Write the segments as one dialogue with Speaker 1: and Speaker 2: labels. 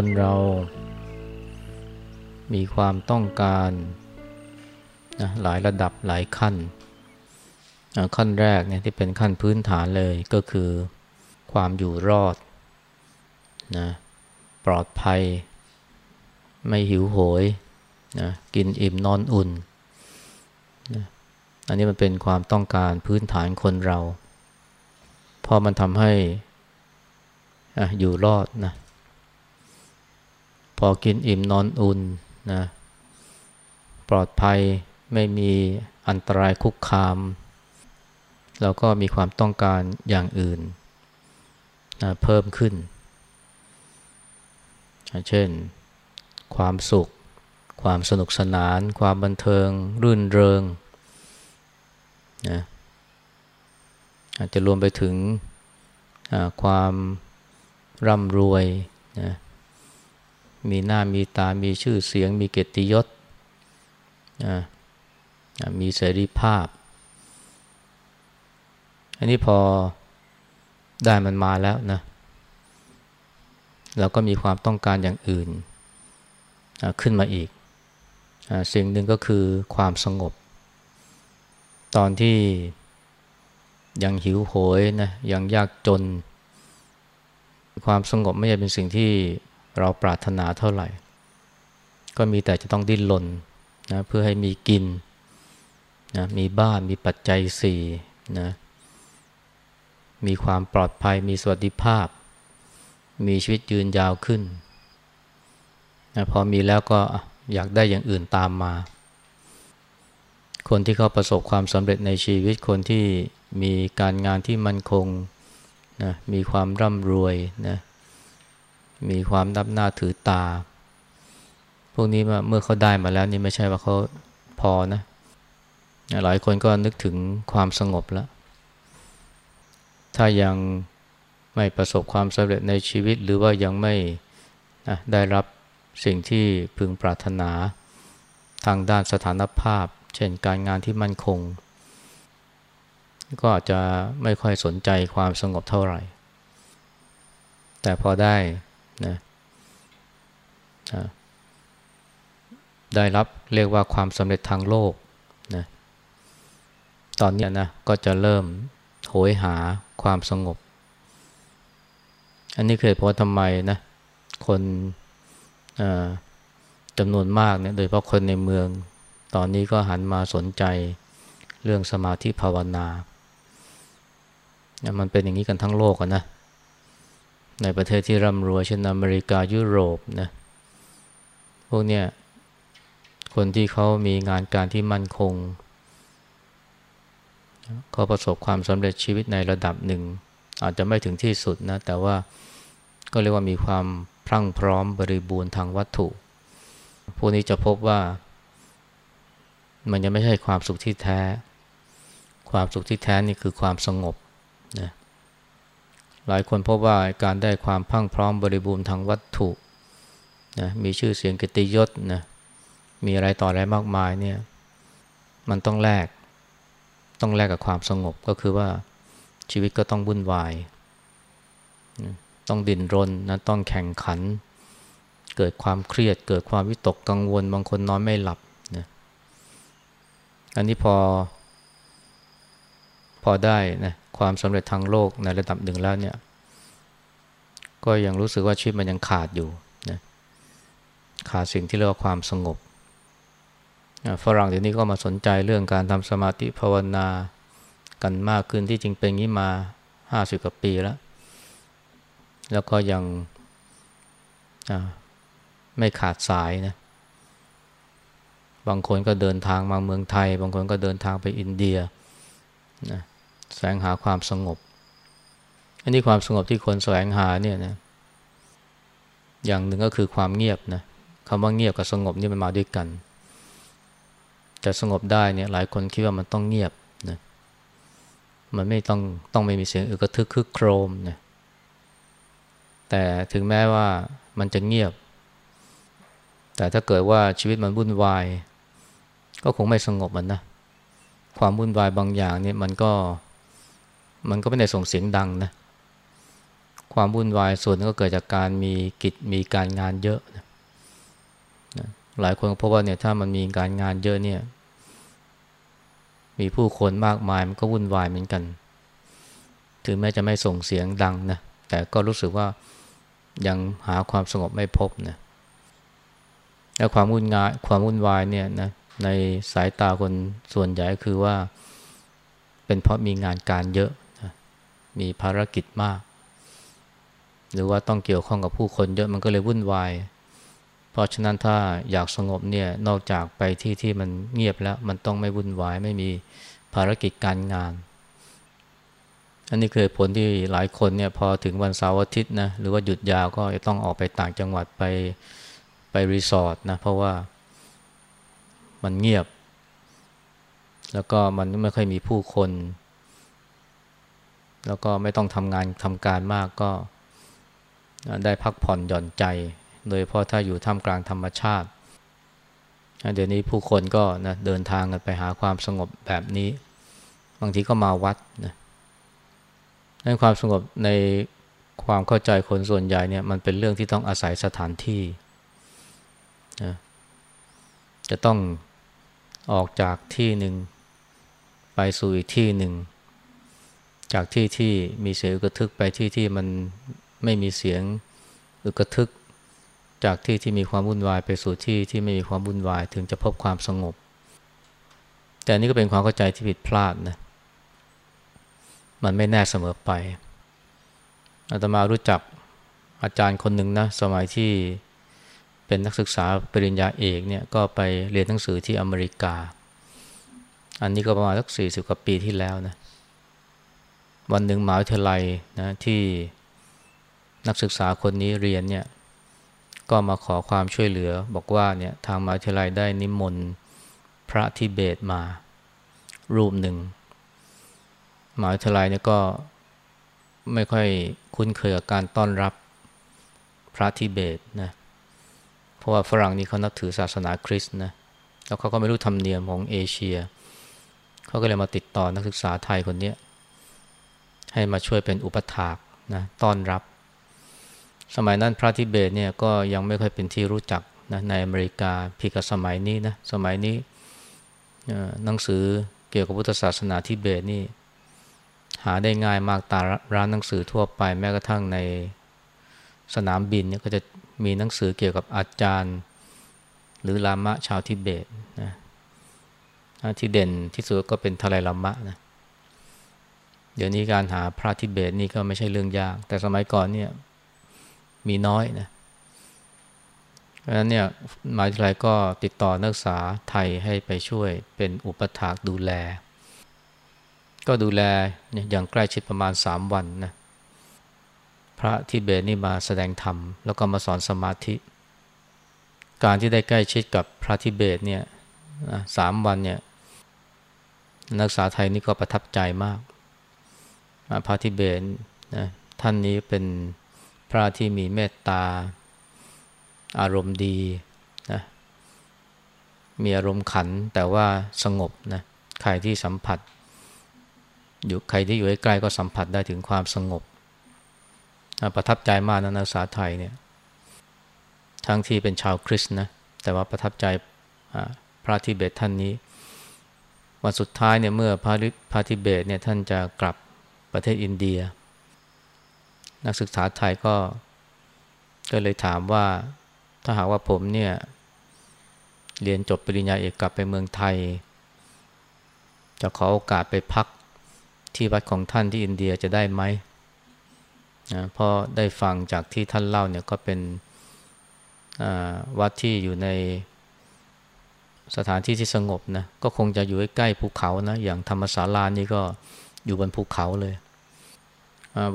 Speaker 1: คนเรา มีความต้องการนะหลายระดับหลายขั้น ขั้นแรกเนี่ยที่เป็นขั้นพื้นฐานเลยก็คือความอยู่รอดนะปลอดภัย ไม่หิวโหยนะกินอิ่มนอนอุ่นนะอันนี้มันเป็นความต้องการพื้นฐานคนเรา พอมันทำให้อยู่รอดนะ พอกินอิ่มนอนอุ่นนะปลอดภัยไม่มีอันตรายคุกคามเราก็มีความต้องการอย่างอื่นนะเพิ่มขึ้น เช่น ความสุข ความสนุกสนาน ความบันเทิง รื่นเริงนะอาจจะรวมไปถึงความร่ำรวยนะ มีหน้ามีตามีชื่อเสียง มีเกียรติยศมีเสรีภาพ อันนี้พอได้มันมาแล้วนะเราก็มีความต้องการอย่างอื่นขึ้นมาอีกสิ่งหนึ่งก็คือความสงบ ตอนที่ยังหิวโหยนะยังยากจน ความสงบไม่ใช่เป็นสิ่งที่ เราปรารถนาเท่าไหร่ ก็มีแต่จะต้องดิ้นรนนะเพื่อให้มีกินนะมีบ้านมีปัจจัยสี่นะมีความปลอดภัยมีสวัสดิภาพ มีชีวิตยืนยาวขึ้นนะพอมีแล้วก็อยากได้อย่างอื่นตามมา คนที่เขาประสบความสำเร็จในชีวิตคนที่มีการงานที่มั่นคงนะมีความร่ำรวยนะ มีความนับหน้าถือตา พวกนี้เมื่อเขาได้มาแล้วนี่ไม่ใช่ว่าเขาพอนะ หลายคนก็นึกถึงความสงบแล้ว ถ้ายังไม่ประสบความสำเร็จในชีวิต หรือว่ายังไม่ได้รับสิ่งที่พึงปรารถนาทางด้านสถานภาพ เช่นการงานที่มั่นคง ก็อาจจะไม่ค่อยสนใจความสงบเท่าไหร่ แต่พอได้ นะได้รับเรียกว่าความสำเร็จทางโลกนะตอนนี้นะก็จะเริ่มโหยหาความสงบ อันนี้เคยเพราะทำไมนะคนจำนวนมากเนี่ยโดยเฉพาะคนในเมือง ตอนนี้ก็หันมาสนใจเรื่องสมาธิภาวนา มันเป็นอย่างนี้กันทั้งโลกนะ ในประเทศที่ร่ำรวยเช่นอเมริกายุโรปนะพวกเนี้ยคนที่เขามีงานการที่มั่นคงเขาประสบความสำเร็จชีวิตในระดับหนึ่ง อาจจะไม่ถึงที่สุดนะแต่ว่าก็เรียกว่ามีความพรั่งพร้อมบริบูรณ์ทางวัตถุ พวกนี้จะพบว่า มันยังไม่ใช่ความสุขที่แท้ ความสุขที่แท้นี่คือความสงบ หลายคนพบว่าการได้ความพังพร้อมบริบูรณ์ทางวัตถุนะมีชื่อเสียงกิติยศนะมีอะไรต่ออะไรมากมายเนี่ยมันต้องแลกต้องแลกกับความสงบก็คือว่าชีวิตก็ต้องวุ่นวายต้องดิ้นรนนะต้องแข่งขัน เกิดความเครียด เกิดความวิตกกังวล บางคนนอนไม่หลับนะอันนี้พอ พอได้นะความสำเร็จทางโลกในระดับหนึ่งแล้วเนี่ย ก็ยังรู้สึกว่าชีวิตมันยังขาดอยู่นะขาดสิ่งที่เรียกว่าความสงบฝรั่งเดี๋ยวนี้ก็มาสนใจเรื่องการทำสมาธิภาวนากันมากขึ้นที่จริงเป็นงี้มาห้าสิบกว่าปีแล้ว แล้วก็ยังไม่ขาดสายนะ บางคนก็เดินทางมาเมืองไทย บางคนก็เดินทางไปอินเดีย นะแสวงหาความสงบ อันนี้ความสงบที่คนแสวงหาเนี่ยนะอย่างหนึ่งก็คือความเงียบนะคำว่าเงียบกับสงบนี่มันมาด้วยกัน แต่สงบได้เนี่ยหลายคนคิดว่ามันต้องเงียบนะมันไม่ต้องต้องไม่มีเสียงอึกระทึกคึกโครมนะแต่ถึงแม้ว่ามันจะเงียบ แต่ถ้าเกิดว่าชีวิตมันวุ่นวาย ก็คงไม่สงบมันนะ ความวุ่นวายบางอย่างเนี่ยมันก็มันก็ไม่ได้ส่งเสียงดังนะความวุ่นวายส่วนก็เกิดจากการมีกิจมีการงานเยอะนะหลายคนพบว่าเนี่ยถ้ามันมีการงานเยอะเนี่ยมีผู้คนมากมายมันก็วุ่นวายเหมือนกัน ถึงแม้จะไม่ส่งเสียงดังนะแต่ก็รู้สึกว่ายังหาความสงบไม่พบนะและความวุ่นงายความวุ่นวายเนี่ยนะ ในสายตาคนส่วนใหญ่คือว่า เป็นเพราะมีงานการเยอะมีภารกิจมาก หรือว่าต้องเกี่ยวข้องกับผู้คนเยอะมันก็เลยวุ่นวาย เพราะฉะนั้นถ้าอยากสงบเนี่ยนอกจากไปที่ที่มันเงียบแล้ว มันต้องไม่วุ่นวายไม่มีภารกิจการงาน อันนี้คือผลที่หลายคนเนี่ยพอถึงวันเสาร์อาทิตย์นะหรือว่าหยุดยาวก็จะต้องออกไปต่างจังหวัดไปไปรีสอร์ทนะเพราะว่า มันเงียบ แล้วก็มันไม่ค่อยมีผู้คน แล้วก็ไม่ต้องทำงานทำการมากก็ได้พักผ่อนหย่อนใจ โดยเพราะถ้าอยู่ท่ามกลางธรรมชาติ เดี๋ยวนี้ผู้คนก็นะเดินทางกันไปหาความสงบแบบนี้ บางทีก็มาวัดนะนั่นความสงบในความเข้าใจคนส่วนใหญ่เนี่ยมันเป็นเรื่องที่ต้องอาศัยสถานที่นะจะต้อง ออกจากที่หนึ่ง ไปสู่อีกที่หนึ่ง จากที่ที่มีเสียงอึกทึกไปที่ที่มันไม่มีเสียงอึกทึก จากที่ที่มีความวุ่นวายไปสู่ที่ที่ไม่มีความวุ่นวายถึงจะพบความสงบ แต่นี่ก็เป็นความเข้าใจที่ผิดพลาดนะมันไม่แน่เสมอไปอาตมารู้จักอาจารย์คนหนึ่งนะสมัยที่ เป็นนักศึกษาปริญญาเอกเนี่ยก็ไปเรียนหนังสือที่อเมริกา อันนี้ก็ประมาณสักสี่สิบกว่าปีที่แล้วนะวันหนึ่งมหาวิทยาลัยนะที่นักศึกษาคนนี้เรียนเนี่ยก็มาขอความช่วยเหลือ บอกว่าเนี่ยทางมหาวิทยาลัยได้นิมนต์พระทิเบตมา รูปหนึ่งมหาวิทยาลัยเนี่ยก็ไม่ค่อยคุ้นเคยกับการต้อนรับพระทิเบตนะ เพราะว่าฝรั่งนี่เขานับถือศาสนาคริสต์นะแล้วเขาก็ไม่รู้ธรรมเนียมของเอเชีย เขาก็เลยมาติดต่อนักศึกษาไทยคนนี้ให้มาช่วยเป็นอุปถากนะต้อนรับ สมัยนั้นพระทิเบตเนี่ยก็ยังไม่ค่อยเป็นที่รู้จักนะในอเมริกาพิกับสมัยนี้นะสมัยนี้หนังสือเกี่ยวกับพุทธศาสนาทิเบตนี่หาได้ง่ายมากตาร้านหนังสือทั่วไปแม้กระทั่งในสนามบินเนี่ยก็จะ มีหนังสือเกี่ยวกับอาจารย์ หรือลามะชาวทิเบตนะที่เด่นที่สุดก็เป็นทะเลลามะนะเดี๋ยวนี้การหาพระทิเบตนี่ก็ไม่ใช่เรื่องยาก แต่สมัยก่อนเนี่ยมีน้อยนะเพราะฉะนั้นเนี่ยมหาวิทยาลัยก็ติดต่อนักศึกษาไทยให้ไปช่วยเป็นอุปถากดูแล ก็ดูแลอย่างใกล้ชิดประมาณสามวันนะ พระทิเบตนี่มาแสดงธรรม แล้วก็มาสอนสมาธิ การที่ได้ใกล้ชิดกับพระทิเบตเนี่ยสามวันเนี่ยนักศึกษาไทยนี่ก็ประทับใจมาก พระทิเบตนะท่านนี้เป็นพระที่มีเมตตา อารมณ์ดีนะมีอารมณ์ขันแต่ว่าสงบนะใครที่สัมผัส อยู่ใครที่อยู่ใกล้ก็สัมผัสได้ถึงความสงบ ประทับใจมากนะนักศึกษาไทยเนี่ยทั้งที่เป็นชาวคริสต์นะแต่ว่าประทับใจพระทิเบตท่านนี้ วันสุดท้ายเนี่ยเมื่อพระพระทิเบตเนี่ยท่านจะกลับประเทศอินเดีย นักศึกษาไทยก็ก็เลยถามว่าถ้าหากว่าผมเนี่ยเรียนจบปริญญาเอกกลับไปเมืองไทย จะขอโอกาสไปพักที่วัดของท่านที่อินเดียจะได้ไหม นะพอได้ฟังจากที่ท่านเล่าเนี่ยก็เป็นวัดที่อยู่ในสถานที่ที่สงบนะก็คงจะอยู่ใกล้ภูเขานะอย่างธรรมศาลานี่ก็อยู่บนภูเขาเลย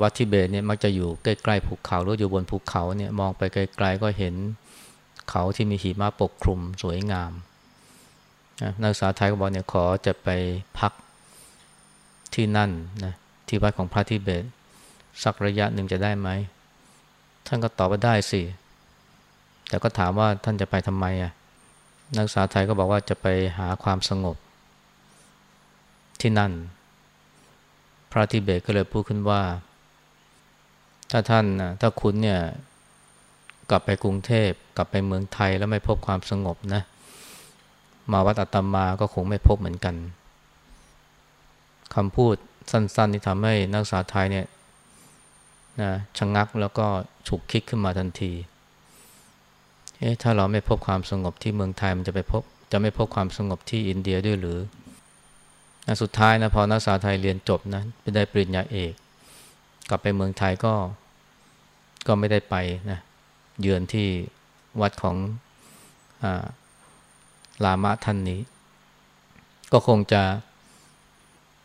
Speaker 1: วัดทิเบตเนี่ยมักจะอยู่ใกล้ๆภูเขาหรืออยู่บนภูเขาเนี่ยมองไปไกลๆก็เห็นเขาที่มีหิมะปกคลุมสวยงามนักศึกษาไทยก็บอกเนี่ยขอจะไปพักที่นั่นนะที่วัดของพระทิเบต สักระยะหนึ่งจะได้ไหม ท่านก็ตอบว่าได้สิ แต่ก็ถามว่าท่านจะไปทำไมอะ นักศึกษาไทยก็บอกว่าจะไปหาความสงบ ที่นั่น พระทิเบตก็เลยพูดขึ้นว่า ถ้าท่านนะถ้าคุณเนี่ยกลับไปกรุงเทพกลับไปเมืองไทยแล้วไม่พบความสงบนะ มาวัดอัตมาก็คงไม่พบเหมือนกันคำพูดสั้นๆที่ทำให้นักศึกษาไทยเนี่ย นะชะงงักแล้วก็ฉุกคิดขึ้นมาทันที เอ๊ะถ้าเราไม่พบความสงบที่เมืองไทยมันจะไปพบ จะไม่พบความสงบที่อินเดียด้วยหรือนะสุดท้ายนะพอนักศึกษาไทยเรียนจบนะไปได้ปริญญาเอก กลับไปเมืองไทยก็ก็ไม่ได้ไปนะเยือนที่วัดของอลามะท่านนี้ ก็คงจะ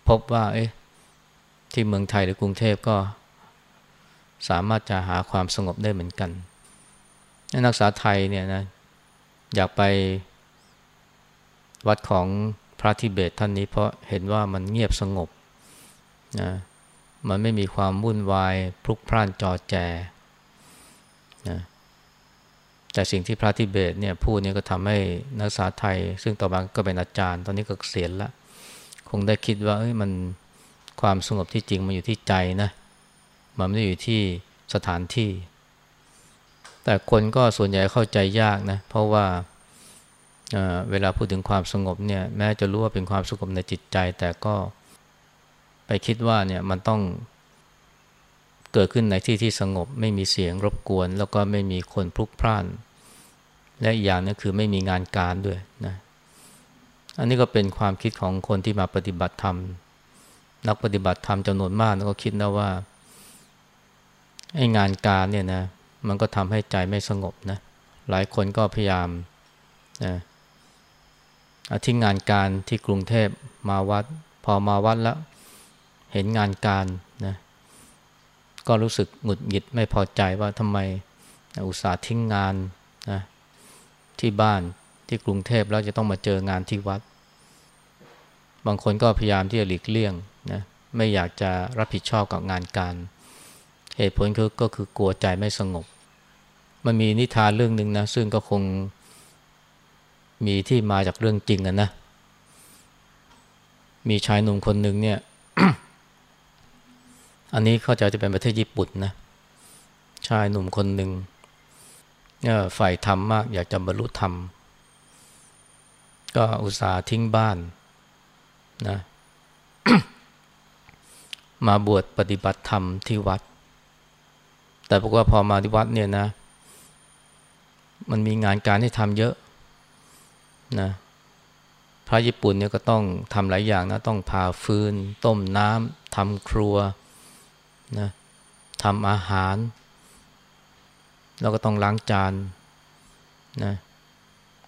Speaker 1: พบว่าเอ๊ะที่เมืองไทยหรือกรุงเทพก็ สามารถจะหาความสงบได้เหมือนกันนักศึกษาไทยเนี่ยนะอยากไปวัดของพระทิเบตท่านนี้เพราะเห็นว่ามันเงียบสงบนะมันไม่มีความวุ่นวายพลุกพล่านจอแจนะแต่สิ่งที่พระทิเบตเนี่ยพูดเนี่ยก็ทำให้นักศึกษาไทย ซึ่งต่อมาก็เป็นอาจารย์ ตอนนี้ก็เสียแล้วคงได้คิดว่าเอ้ยมันความสงบที่จริงมันอยู่ที่ใจนะ มันไม่ได้อยู่ที่สถานที่ แต่คนก็ส่วนใหญ่เข้าใจยากนะ เพราะว่าเเวลาพูดถึงความสงบเนี่ย แม้จะรู้ว่าเป็นความสงบในจิตใจ แต่ก็ไปคิดว่าเนี่ยมันต้องเกิดขึ้นในที่ที่สงบ ไม่มีเสียงรบกวน แล้วก็ไม่มีคนพลุกพล่าน และอีกอย่างนึงคือไม่มีงานการด้วยนะอันนี้ก็เป็นความคิดของคนที่มาปฏิบัติธรรม นักปฏิบัติธรรมจำนวนมากก็คิดนะว่า ไอ้งานการเนี่ยนะมันก็ทำให้ใจไม่สงบนะหลายคนก็พยายามนะทิ้งงานการที่กรุงเทพมาวัด พอมาวัดแล้ว เห็นงานการนะก็รู้สึกหงุดหงิดไม่พอใจว่าทำไมอุตส่าห์ทิ้งงานนะที่บ้านที่กรุงเทพแล้วจะต้องมาเจองานที่วัด บางคนก็พยายามที่จะหลีกเลี่ยงนะไม่อยากจะรับผิดชอบกับงานการเเหตุผลคือก็คือกลัวใจไม่สงบ มันมีนิทานเรื่องหนึ่งนะ ซึ่งก็คงมีที่มาจากเรื่องจริงนะนะ มีชายหนุ่มคนหนึ่งเนี่ย อันนี้เข้าใจจะเป็นประเทศญี่ปุ่นนะ ชายหนุ่มคนหนึ่งเนี่ยฝ่ายธรรมมาก อยากจะบรรลุธรรม ก็อุตส่าห์ทิ้งบ้านนะ มาบวชปฏิบัติธรรมที่วัด แต่บอกว่าพอมาที่วัดเนี่ยนะ มันมีงานการให้ทำเยอะนะพระญี่ปุ่นเนี่ยก็ต้องทำหลายอย่างนะต้องผ่าฟืน ต้มน้ำทำครัวนะทำอาหาร แล้วก็ต้องล้างจานนะ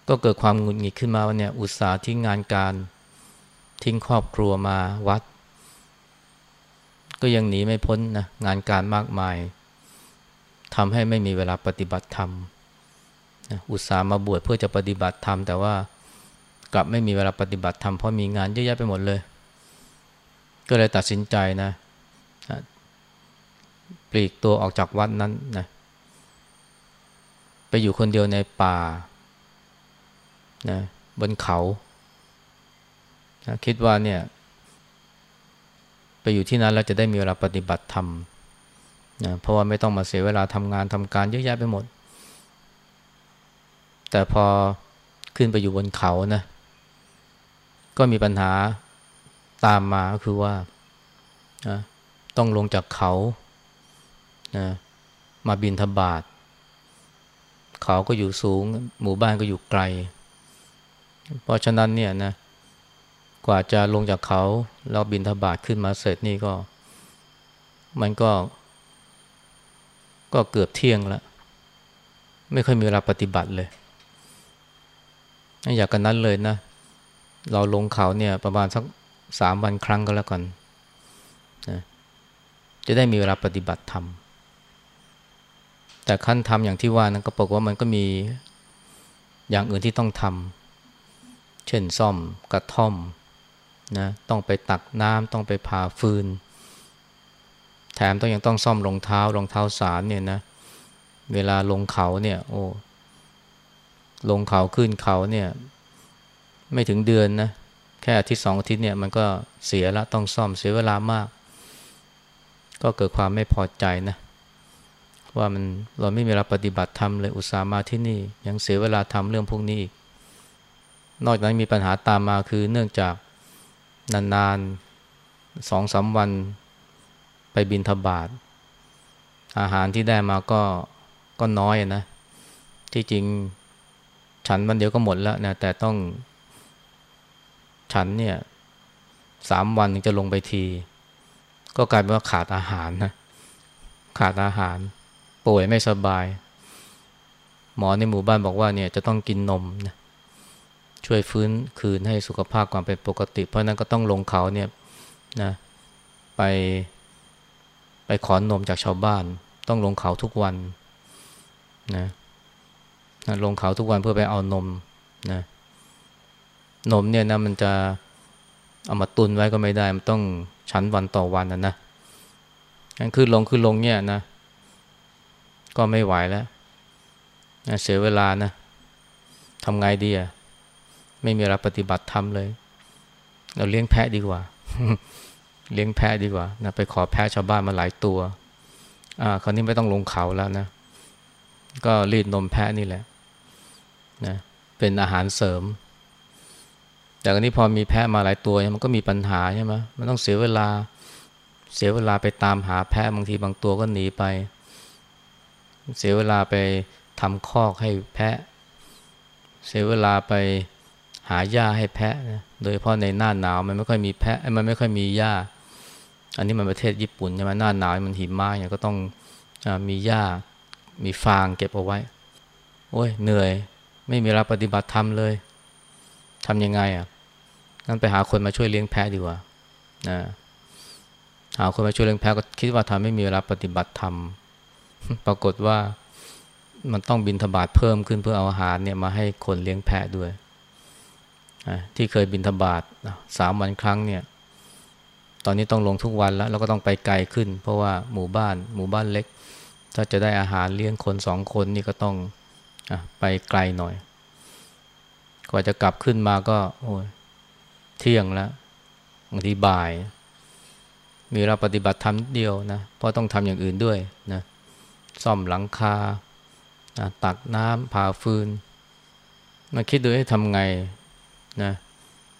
Speaker 1: ก็เกิดความหงุดหงิดขึ้นมาว่าเนี่ยอุตสาห์ทิ้งงานการทิ้งครอบครัวมาวัด ก็ยังหนีไม่พ้นนะงานการมากมาย ทำให้ไม่มีเวลาปฏิบัติธรรมอุตส่าห์มาบวชเพื่อจะปฏิบัติธรรม แต่ว่ากลับไม่มีเวลาปฏิบัติธรรมเพราะมีงานเยอะแยะไปหมดเลย ก็เลยตัดสินใจนะปลีกตัวออกจากวัดนั้นนะไปอยู่คนเดียวในป่านะบนเขานะคิดว่าเนี่ย ไปอยู่ที่นั้นแล้วจะได้มีเวลาปฏิบัติธรรม นะเพราะว่าไม่ต้องมาเสียเวลาทำงานทำการเยอะแยะไปหมด แต่พอขึ้นไปอยู่บนเขานะก็มีปัญหาตามมาก็คือว่านะต้องลงจากเขานะมาบินทบาทเขาก็อยู่สูง หมู่บ้านก็อยู่ไกล เพราะฉะนั้นเนี่ยนะกว่าจะลงจากเขาแล้วบินทบาทขึ้นมาเสร็จนี่ก็ มันก็ ก็เกือบเที่ยงแล้ว ไม่ค่อยมีเวลาปฏิบัติเลยอยากกันนั้นเลยนะ เราลงเขาเนี่ยประมาณสักสามวันครั้งก็แล้วกันนะจะได้มีเวลาปฏิบัติธรรม แต่ขั้นทำอย่างที่ว่านั้นก็บอกว่ามันก็มีอย่างอื่นที่ต้องทำ เช่นซ่อมกระท่อมนะ ต้องไปตักน้ำต้องไปผ่าฟืน มต้องยังต้องซ่อมรองเท้ารองเท้าสารเนี่ยนะ เวลาลงเขาเนี่ย โอ้ลงเขาขึ้นเขาเนี่ย ไม่ถึงเดือนนะ แค่อาทิตย์สองอาทิตย์เนี่ยมันก็เสียละต้องซ่อมเสียเวลามาก ก็เกิดความไม่พอใจนะ ว่ามันเราไม่มีเวลาปฏิบัติธรรมเลยอุตส่าห์มาที่นี่ ยังเสียเวลาทำเรื่องพวกนี้อีกนอกจากนั้นมีปัญหาตามมาคือเนื่องจากนานๆสองสาวัน ไปบินทบาทอาหารที่ได้มาก็ก็น้อยนะ ที่จริงฉันวันเดียวก็หมดแล้วนะแต่ต้อง ฉันเนี่ยสามวันถึงจะลงไปที ก็กลายเป็นว่าขาดอาหารนะขาดอาหาร ป่วยไม่สบาย หมอในหมู่บ้านบอกว่าเนี่ยจะต้องกินนมนะช่วยฟื้นคืนให้สุขภาพความเป็นปกติ เพราะนั้นก็ต้องลงเขาเนี่ยนะไป ไปขอนนมจากชาวบ้าน ต้องลงเขาทุกวันนะนะลงเขาทุกวันเพื่อไปเอานมนะนมเนี่ยนะมันจะเอามาตุนไว้ก็ไม่ได้ มันต้องชั้นวันต่อวันนะนะงั้นคือลงคือลงเนี่ยนะ ก็ไม่ไหวแล้วนะเสียเวลานะทำไงดีอะไม่มีเวลาปฏิบัติธรรมเลย เราเลี้ยงแพะดีกว่า เลี้ยงแพะดีกว่านะไปขอแพะชาวบ้านมาหลายตัวอ่าคราวนี้ไม่ต้องลงเขาแล้วนะ ก็รีดนมแพะนี่แหละนะเป็นอาหารเสริม แต่อันนี้พอมีแพะมาหลายตัวมันก็มีปัญหาใช่ไหมมันต้องเสียเวลาเสียเวลาไปตามหาแพะบางทีบางตัวก็หนีไป เสียเวลาไปทำคอกให้แพะ เสียเวลาไปหาหญ้าให้แพะนะโดยเฉพาะในหน้าหนาวมันไม่ค่อยมีแพะมันไม่ค่อยมีหญ้า อันนี้มันประเทศญี่ปุ่นใช่ไหมหน้าหนาวมันหิมะเนี่ยก็ต้องอมีหญ้ามีฟางเก็บเอาไว้ โอ้ยเหนื่อย ไม่มีเวลาปฏิบัติธรรมเลยทำยังไงอะงั้นไปหาคนมาช่วยเลี้ยงแพะดีกว่านะหาคนมาช่วยเลี้ยงแพะก็คิดว่าทำไม่มีเวลาปฏิบัติธรรมปรากฏว่ามันต้องบินทบาทเพิ่มขึ้นเพื่อเอาอาหารเนี่ยมาให้คนเลี้ยงแพะด้วยที่เคยบินทบาทสามวันครั้งเนี่ย ตอนนี้ต้องลงทุกวันแล้วแล้วก็ต้องไปไกลขึ้น เพราะว่าหมู่บ้านหมู่บ้านเล็ก ถ้าจะได้อาหารเลี้ยงคนสองคนนี่ก็ต้องอไปไกลหน่อย กว่าจะกลับขึ้นมาก็โอ้ยเที่ยงแล้วบางทีบ่าย มีเราปฏิบัติทำเดียวนะเพราะต้องทำอย่างอื่นด้วยนะซ่อมหลังคาตักน้ำผ่าฟืนมาคิดดูให้ทำไงนะ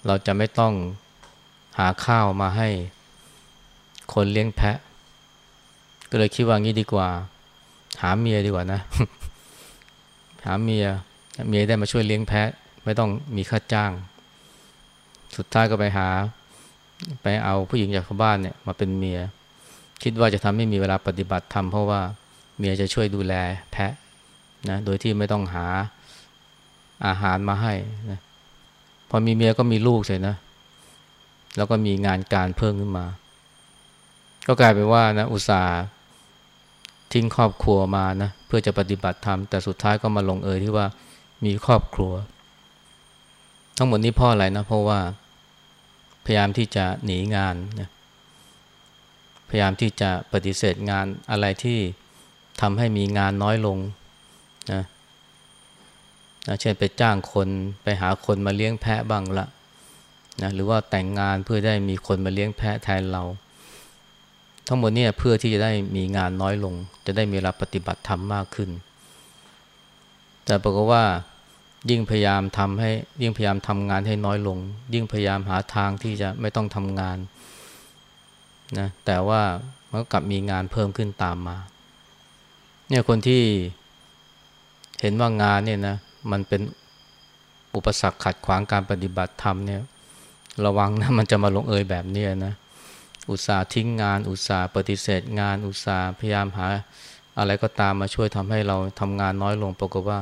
Speaker 1: เราจะไม่ต้อง หาข้าวมาให้คนเลี้ยงแพะ ก็เลยคิดว่างี้ดีกว่า หาเมียดีกว่านะ หาเมียเมียได้มาช่วยเลี้ยงแพะ ไม่ต้องมีค่าจ้าง สุดท้ายก็ไปหา ไปเอาผู้หญิงจากบ้านเนี่ยมาเป็นเมีย คิดว่าจะทำให้มีเวลาปฏิบัติธรรมเพราะว่าเมียจะช่วยดูแลแพะนะโดยที่ไม่ต้องหาอาหารมาให้นะพอมีเมียก็มีลูกเสร็จนะ แล้วก็มีงานการเพิ่มขึ้นมา ก็กลายเป็นว่านะอุตส่าห์ทิ้งครอบครัวมานะเพื่อจะปฏิบัติธรรมแต่สุดท้ายก็มาลงเอยที่ว่ามีครอบครัว ทั้งหมดนี้พ่ออะไรนะเพราะว่า พยายามที่จะหนีงานนะพยายามที่จะปฏิเสธงานอะไรที่ทำให้มีงานน้อยลงนะนะเช่นไปจ้างคนไปหาคนมาเลี้ยงแพะบ้างละ นะหรือว่าแต่งงานเพื่อได้มีคนมาเลี้ยงแพะแทนเรา ทั้งหมดนี่เพื่อที่จะได้มีงานน้อยลง จะได้มีเวลาปฏิบัติธรรมมากขึ้น แต่ปรากฏว่ายิ่งพยายามทำให้ยิ่งพยายามทำงานให้น้อยลง ยิ่งพยายามหาทางที่จะไม่ต้องทำงานนะแต่ว่ามันก็กลับมีงานเพิ่มขึ้นตามมาเนี่ยคนที่เห็นว่างานเนี่ยนะมันเป็นอุปสรรคขัดขวางการปฏิบัติธรรมเนี่ย ระวังนะมันจะมาลงเอยแบบนี้นะ อุตส่าห์ทิ้งงาน อุตส่าห์ปฏิเสธงาน อุตส่าห์พยายามหา อะไรก็ตามมาช่วยทำให้เราทำงานน้อยลงปรากฏว่า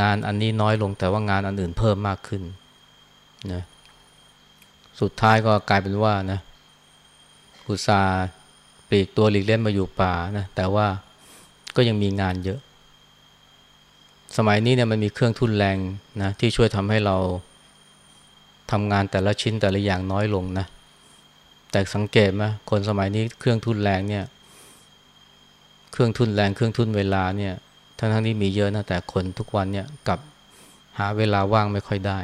Speaker 1: งานอันนี้น้อยลงแต่ว่างานอันอื่นเพิ่มมากขึ้นนะสุดท้ายก็กลายเป็นว่านะอุตส่าห์ปลีกตัวหลีกเล่นมาอยู่ป่านะแต่ว่าก็ยังมีงานเยอะ สมัยนี้เนี่ยมันมีเครื่องทุนแรงนะที่ช่วยทำให้เรา ทำงานแต่ละชิ้นแต่ละอย่างน้อยลงนะ แต่สังเกตไหมคนสมัยนี้เครื่องทุนแรงเนี่ย เครื่องทุนแรงเครื่องทุนเวลาเนี่ย ทั้งทั้งที่มีเยอะนะแต่คนทุกวันเนี่ยกับหาเวลาว่างไม่ค่อยได้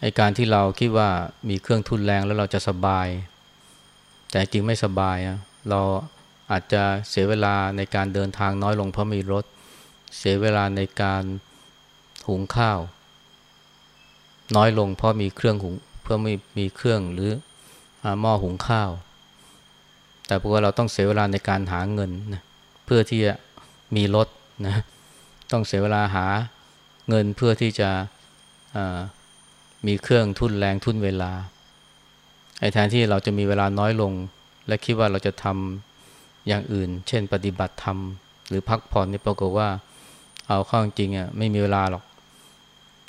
Speaker 1: ไอการที่เราคิดว่ามีเครื่องทุนแรงแล้วเราจะสบาย แต่จริงไม่สบายอะเราอาจจะเสียเวลาในการเดินทางน้อยลงเพราะมีรถ เสียเวลาในการหุงข้าว น้อยลงเพราะมีเครื่องหุงเพื่อไม่มีเครื่องหรือหม้อหุงข้าว แต่พวกเราต้องเสียเวลาในการหาเงินนะเพื่อที่จะมีรถนะต้องเสียเวลาหาเงินเพื่อที่จะมีเครื่องทุนแรงทุนเวลาไอ้แทนที่เราจะมีเวลาน้อยลง และคิดว่าเราจะทำอย่างอื่น เช่น ปฏิบัติธรรมหรือพักผ่อนนี่ปรากฏว่าเอาเข้าจริงอะไม่มีเวลาหรอก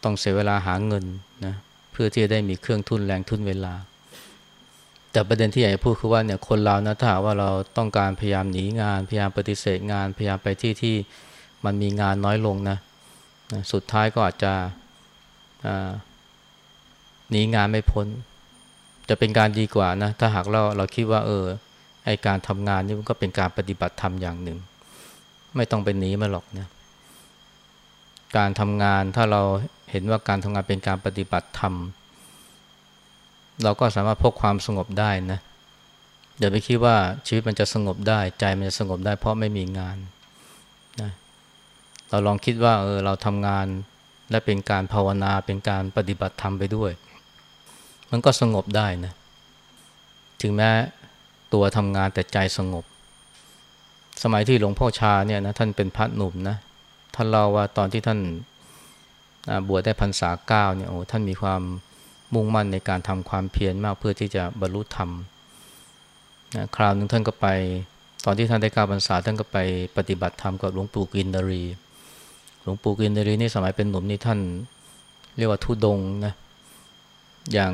Speaker 1: ต้องเสียเวลาหาเงินนะเพื่อที่จะได้มีเครื่องทุนแรงทุนเวลา แต่ประเด็นที่อยากจะพูดคือว่าเนี่ยคนเรานะถ้าว่าเราต้องการพยายามหนีงาน พยายามปฏิเสธงาน พยายามไปที่ที่มันมีงานน้อยลงนะนะสุดท้ายก็อาจจะหนีงานไม่พ้น จะเป็นการดีกว่านะถ้าหากเราเราคิดว่า เออไอการทำงานนี่มันก็เป็นการปฏิบัติธรรมอย่างหนึ่ง ไม่ต้องไปหนีมาหรอกนะ การทำงานถ้าเราเห็นว่าการทำงานเป็นการปฏิบัติธรรม เราก็สามารถพกความสงบได้นะเดี๋ยวไปคิดว่าชีวิตมันจะสงบได้ ใจมันจะสงบได้ เพราะไม่มีงานนะเราลองคิดว่าเออเราทำงานและเป็นการภาวนาเป็นการปฏิบัติธรรมไปด้วย มันก็สงบได้นะถึงแม้ตัวทำงานแต่ใจสงบ สมัยที่หลวงพ่อชาเนี่ยนะท่านเป็นพระหนุ่มนะ ท่านเล่าว่าตอนที่ท่านบวชได้พรรษาเก้าเนี่ยโอ้ท่านมีความมุ่งมั่นในการทำความเพียรมากเพื่อที่จะบรรลุธรรมนะคราวหนึ่งท่านก็ไป ตอนที่ท่านได้ก้าพรรษาท่านก็ไปปฏิบัติธรรมกับหลวงปู่กินดารี หลวงปู่กินดรีนี่สมัยเป็นหนุ่มนี่ท่านเรียกว่าทุดงนะอย่าง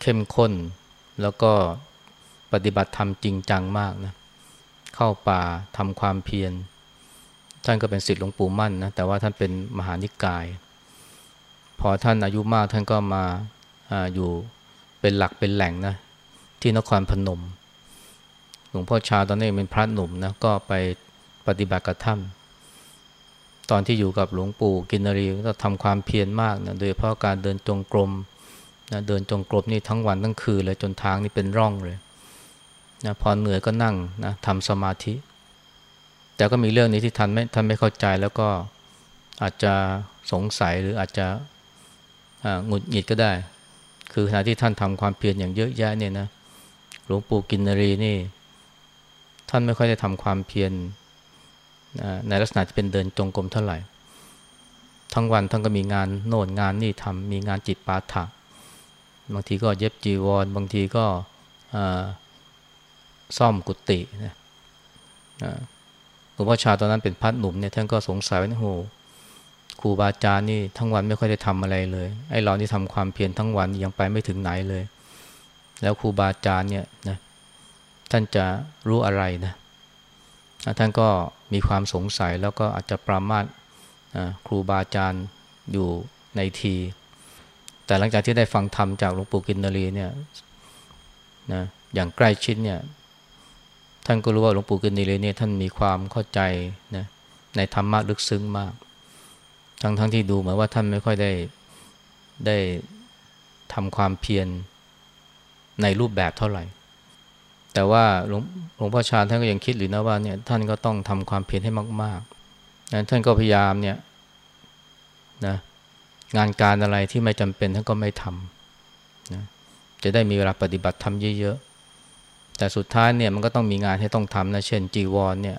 Speaker 1: เข้มข้น แล้วก็ปฏิบัติธรรมจริงจังมากนะเข้าป่าทำความเพียร ท่านก็เป็นศิษย์หลวงปู่มั่นนะแต่ว่าท่านเป็นมหานิกาย พอท่านอายุมากท่านก็มาออยู่เป็นหลักเป็นแหล่งนะที่นครพนม หลวงพ่อชาตอนนี้เป็นพระหนุ่มนะก็ไปปฏิบัติกับท่านตอนที่อยู่กับหลวงปู่กินรีก็ทำความเพียรมากนะโดยเพราะการเดินจงกรมนะเดินจงกรมนี่ทั้งวันทั้งคืนเลยจนทางนี่เป็นร่องเลยนะพอเหนื่อยก็นั่งนะทำสมาธิ แต่ก็มีเรื่องนี้ที่ท่านไม่ท่านไม่เข้าใจแล้วก็อาจจะสงสัยหรืออาจจะหงุดหงิดก็ได้ คือขณะที่ท่านทำความเพียรอย่างเยอะแยะเนี่ยนะหลวงปู่กินรีนี่ ท่านไม่ค่อยได้ทำความเพียรในลักษณะที่เป็นเดินจงกรมเท่าไหร่ ทั้งวันทั้งก็มีงานโน่นงานนี่ทำมีงานจิตปาถะบางทีก็เย็บจีวร บางทีก็ซ่อมกุฏินะ ลวงพ่อชาตอนนั้นเป็นพัดหนุ่มเนี่ยท่านก็สงสัยว่าโอ้ครูบาอาจารย์นี่ทั้งวันไม่ค่อยได้ทำอะไรเลยไอ้เรานี่ทำความเพียรทั้งวันยังไปไม่ถึงไหนเลย แล้วครูบาอาจารย์เนี่ยนะท่านจะรู้อะไรนะท่านก็มีความสงสัยแล้วก็อาจจะปรามาสครูบาอาจารย์อยู่ในที แต่หลังจากที่ได้ฟังธรรมจากหลวงปู่กินนรีเนี่ยนะอย่างใกล้ชิดเนี่ย ท่านก็รู้ว่าหลวงปู่กินนรีเนี่ยท่านมีความเข้าใจนะในธรรมะลึกซึ้งมาก ทั้งทั้งที่ดูเหมือนว่าท่านไม่ค่อยได้ได้ทำความเพียรในรูปแบบเท่าไหร่ แต่ว่าหลวงหลวงพ่อชาท่านก็ยังคิดหรือนะว่าเนี่ยท่านก็ต้องทำความเพียรให้มากๆนะท่านก็พยายามเนี่ยนะงานการอะไรที่ไม่จำเป็นท่านก็ไม่ทำนะจะได้มีเวลาปฏิบัติทำเยอะๆ แต่สุดท้ายเนี่ยมันก็ต้องมีงานให้ต้องทำนะเช่นจีวรเนี่ย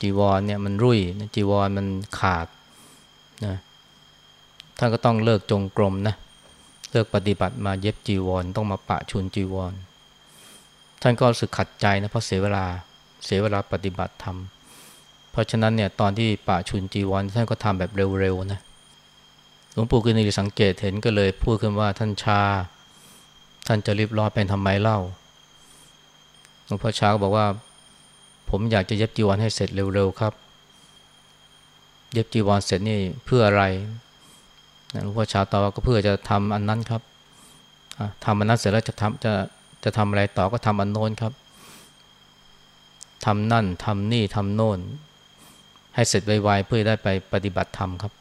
Speaker 1: จีวรเนี่ยมันรุ่ยจีวรมันขาดนะท่านก็ต้องเลิกจงกรมนะเลิกปฏิบัติมาเย็บจีวร ต้องมาปะชุนจีวร ท่านก็รู้สึกขัดใจนะเพราะเสียเวลาเสียเวลาปฏิบัติธรรมเพราะฉะนั้นเนี่ยตอนที่ป่าชุนจีวรท่านก็ทำแบบเร็วๆนะหลวงปู่กินีสังเกตเห็นก็เลยพูดขึ้นว่าท่านชา ท่านจะรีบร้อนเป็นทำไมเล่า ลวงพ่อช้าบอกว่า ผมอยากจะเย็บจีวรให้เสร็จเร็วๆครับ เย็บจีวรเสร็จนี่เพื่ออะไรหลวงพ่อช้าตอบว่าก็เพื่อจะทำอันนั้นครับทำอันนั้นเสร็จแล้วจะทำจะจะทำอะไรต่อก็ทำอันโน้นครับทำนั่นทำนี่ทำโน่น ให้เสร็จไวๆเพื่อได้ไปปฏิบัติธรรมครับ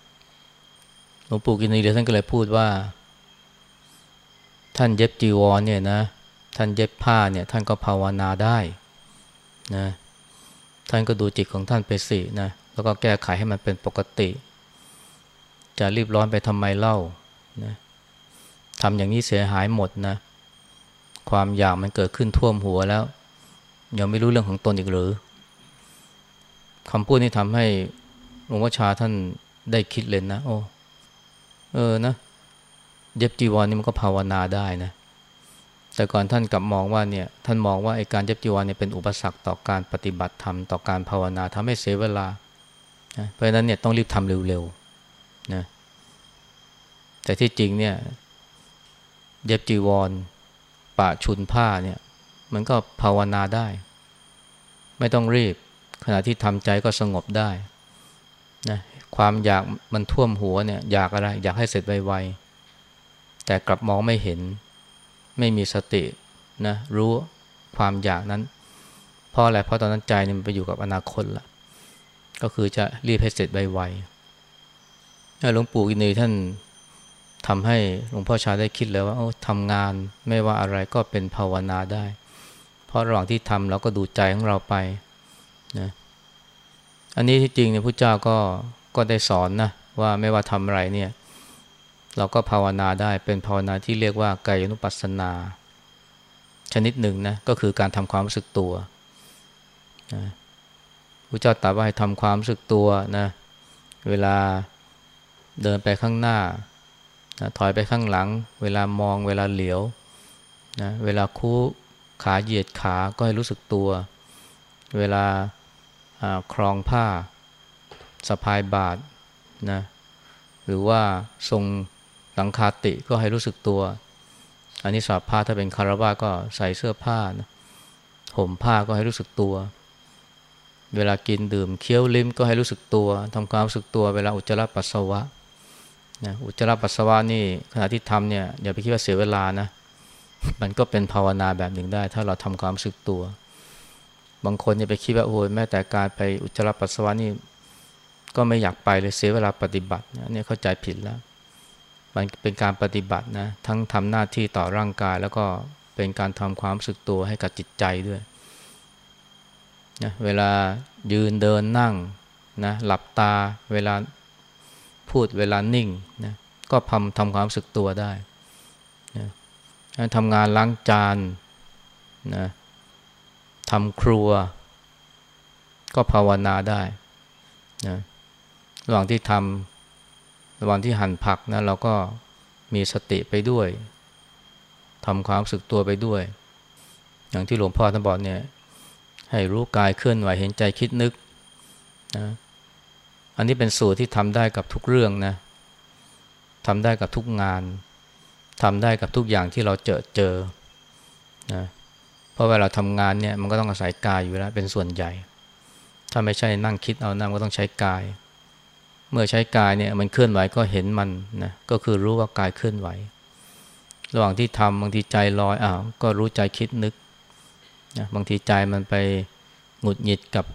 Speaker 1: หลวงปู่กินีเดียท่านก็เลยพูดว่า ท่านเย็บจีวรเนี่ยนะ ท่านเย็บผ้าเนี่ยท่านก็ภาวนาได้นะท่านก็ดูจิตของท่านไปสินะแล้วก็แก้ไขให้มันเป็นปกติ จะรีบร้อนไปทำไมเล่านะทำอย่างนี้เสียหายหมดนะความอยากมันเกิดขึ้นท่วมหัวแล้ว ยังไม่รู้เรื่องของตนอีกหรือคำพูดนี้ทำให้หลวงพ่อชาท่านได้คิดเลยนะ โอ้เออนะ เย็บจีวรนี่มันก็ภาวนาได้นะ แต่ก่อนท่านกลับมองว่าเนี่ยท่านมองว่าไอ้การเย็บจีวรเนี่ยเป็นอุปสรรคต่อการปฏิบัติธรรมต่อการภาวนาทำให้เสียเวลาเพราะฉะนั้นเนี่ยต้องรีบทำเร็วๆนะแต่ที่จริงเนี่ยเย็บจีวรปะชุนผ้าเนี่ยมันก็ภาวนาได้ ไม่ต้องรีบ ขณะที่ทำใจก็สงบได้นะความอยากมันท่วมหัวเนี่ยอยากอะไร อยากให้เสร็จไวๆแต่กลับมองไม่เห็น ไม่มีสตินะรู้ความอยากนั้นเพราะอะไรเพราะตอนนั้นใจนี่มันไปอยู่กับอนาคตละก็คือจะรีบให้เสร็จไวๆหลวงปู่กินีท่านทำให้หลวงพ่อชาได้คิดเลยว่าทำงานไม่ว่าอะไรก็เป็นภาวนาได้ เพราะระหว่างที่ทำเราก็ดูใจของเราไปนะอันนี้ที่จริงเนี่ยพระเจ้าก็ก็ได้สอนนะว่าไม่ว่าทำอะไรเนี่ย เราก็ภาวนาได้เป็นภาวนาที่เรียกว่ากายนุปัสสนา ชนิดหนึ่งนะก็คือการทำความรู้สึกตัวนะพระเจ้าตรัสว่าให้ทำความรู้สึกตัวนะเวลาเดินไปข้างหน้านะถอยไปข้างหลัง เวลามองเวลาเหลียวนะเวลาคู่ขาเหยียดขาก็ให้รู้สึกตัว เวลาครองผ้าสะพายบาทนะหรือว่าทรง สังคาติก็ให้รู้สึกตัว อันนี้สอบผ้าถ้าเป็นคารวะก็ใส่เสื้อผ้านะห่มผ้าก็ให้รู้สึกตัว เวลากินดื่มเคี้ยวลิ้มก็ให้รู้สึกตัวทำความรู้สึกตัวเวลาอุจจาระปัสสาวะนะอุจจาระปัสสาวะนี่ขณะที่ทำเนี่ยอย่าไปคิดว่าเสียเวลานะมันก็เป็นภาวนาแบบหนึ่งได้ ถ้าเราทำความรู้สึกตัว บางคนเนี่ยไปคิดว่าโอ้ยแม้แต่การไปอุจจาระปัสสาวะนี่ก็ไม่อยากไปเลยเสียเวลาปฏิบัติเนี่ยเข้าใจผิดแล้ว มันเป็นการปฏิบัตินะทั้งทำหน้าที่ต่อร่างกาย แล้วก็เป็นการทำความรู้สึกตัวให้กับจิตใจด้วยนะเวลายืนเดินนั่งนะหลับตาเวลาพูดเวลานิ่งนะก็ทำทำความรู้สึกตัวได้นะทำงานล้างจานนะทำครัว ก็ภาวนาได้นะระหว่างที่ทำ ระหว่างที่หั่นผักนะเราก็มีสติไปด้วยทำความสึกตัวไปด้วย อย่างที่หลวงพ่อท่านบอกเนี่ย ให้รู้กายเคลื่อนไหวเห็นใจคิดนึกนะอันนี้เป็นสูตรที่ทำได้กับทุกเรื่องนะทำได้กับทุกงานทำได้กับทุกอย่างที่เราเจอเจอนะเพราะเวลาทำงานเนี่ยมันก็ต้องอาศัยกายอยู่แล้วเป็นส่วนใหญ่ ถ้าไม่ใช่นั่งคิดเอานั่งก็ต้องใช้กาย เมื่อใช้กายเนี่ยมันเคลื่อนไหวก็เห็นมันนะก็คือรู้ว่ากายเคลื่อนไหว ระหว่างที่ทำบางทีใจลอยอ้าวก็รู้ใจคิดนึกนะบางทีใจมันไปหงุดหงิดกับ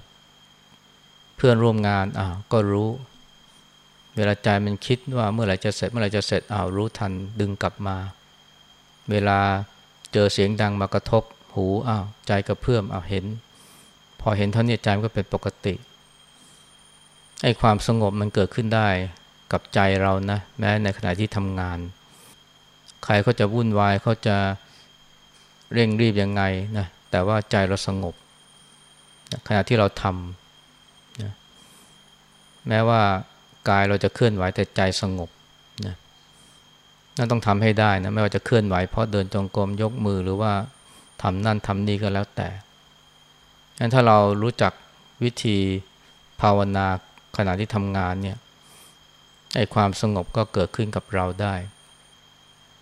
Speaker 1: เพื่อนร่วมงานอ้าวก็รู้ เวลาใจมันคิดว่าเมื่อไหร่จะเสร็จเมื่อไหร่จะเสร็จอ้าวรู้ทันดึงกลับมา เวลาเจอเสียงดังมากระทบหูอ้าวใจกระเพื่อมอ้าวเห็น พอเห็นเท่านี้ใจมันก็เป็นปกติ ไอ้ความสงบมันเกิดขึ้นได้กับใจเรานะแม้ในขณะที่ทำงาน ใครเขาจะวุ่นวายเขาจะเร่งรีบยังไงนะแต่ว่าใจเราสงบขณะที่เราทำนะแม้ว่ากายเราจะเคลื่อนไหวแต่ใจสงบนะนั่นต้องทำให้ได้นะไม่ว่าจะเคลื่อนไหวเพราะเดินจงกรมยกมือหรือว่าทำนั่นทำนี่ก็แล้วแต่งั้นถ้าเรารู้จักวิธีภาวนา ขณะที่ทำงานเนี่ยไอ้ความสงบก็เกิดขึ้นกับเราได้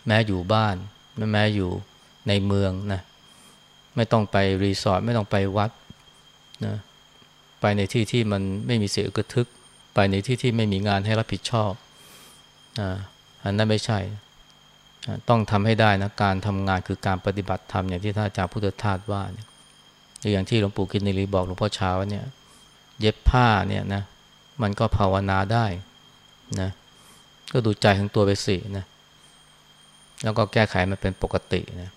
Speaker 1: แม้อยู่บ้านแม้แม้อยู่ในเมืองนะไม่ต้องไปรีสอร์ทไม่ต้องไปวัดนะไปในที่ที่มันไม่มีเสียงกระทึก ไปในที่ที่ไม่มีงานให้รับผิดชอบอ่าอันนั้นไม่ใช่ ต้องทำให้ได้นะการทำงานคือการปฏิบัติธรรมอย่างที่ท่านอาจารย์พุทธทาสว่าเนี่ยอย่างที่หลวงปู่กินนิรีบอกหลวงพ่อเช้าเนี่ย เย็บผ้าเนี่ยนะ มันก็ภาวนาได้นะก็ดูใจของตัวไปสินะแล้วก็แก้ไขมันเป็นปกตินะ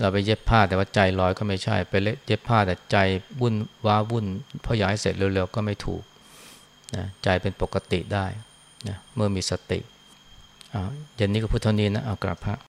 Speaker 1: เราไปเย็บผ้าแต่ว่าใจลอยก็ไม่ใช่ไปเย็บผ้าแต่ใจวุ่นว้าวุ่นเพราะอยากให้เสร็จเร็วๆก็ไม่ถูกนะใจเป็นปกติได้นะเมื่อมีสติอ่าเย็นนี้ก็พุทธนี้นะเอากราบพระ